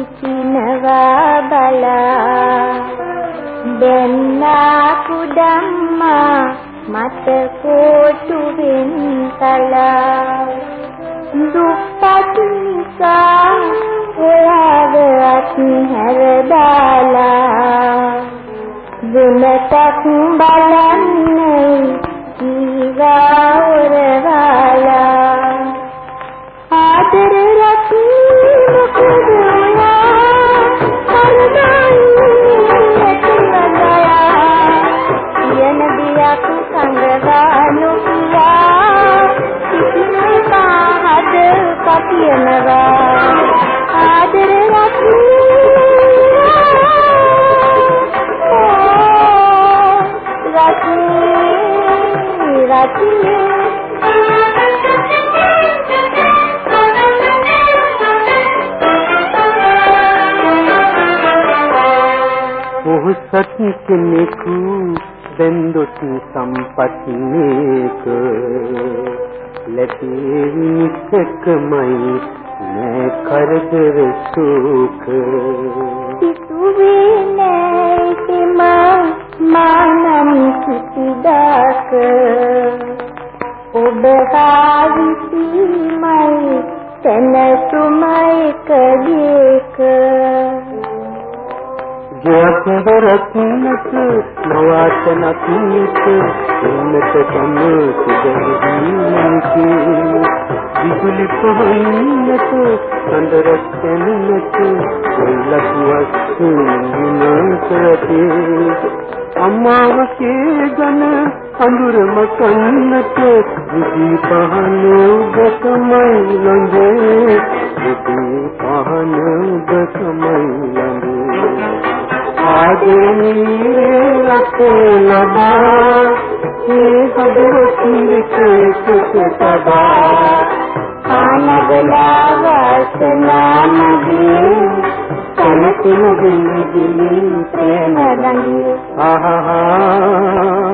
සිටිනවා බලා. දෙන්නා කුඩම්මා මට කොටුවෙන් කලා දුප්පත් නිසා එයාවත් හැර දාලා වෙනතක් බලන්නේ ඊගා රත්නේ රත්නේ මොහොතක් කෙනෙකු බෙන්දොත් සම්පත් නේක ලැබෙවිසකමයි නෑ කරදර සුඛ. කිසිදාක ඔබ කාවිසීමයි සැනසුමයි කදීක. ජයකවරක් නැත නවාතනක් නැත ඉන්නත තම සුදහිමන්ති විදුලි පහන්නත අnder කැන්නත ලකුවක් නිනතරති අම්මාවගේ ගන අඳුර මකන්නත විදි පහන ඔබකමයි ළඟේ විදි පහන ඔබකමයි ළඟේ ආදරණීය රටේ ලබා මේ හදවතින් විකේතබා ආනගලා වාසනා නදී තනතින දිලි දිලි ප්‍රේම දඟි ආහා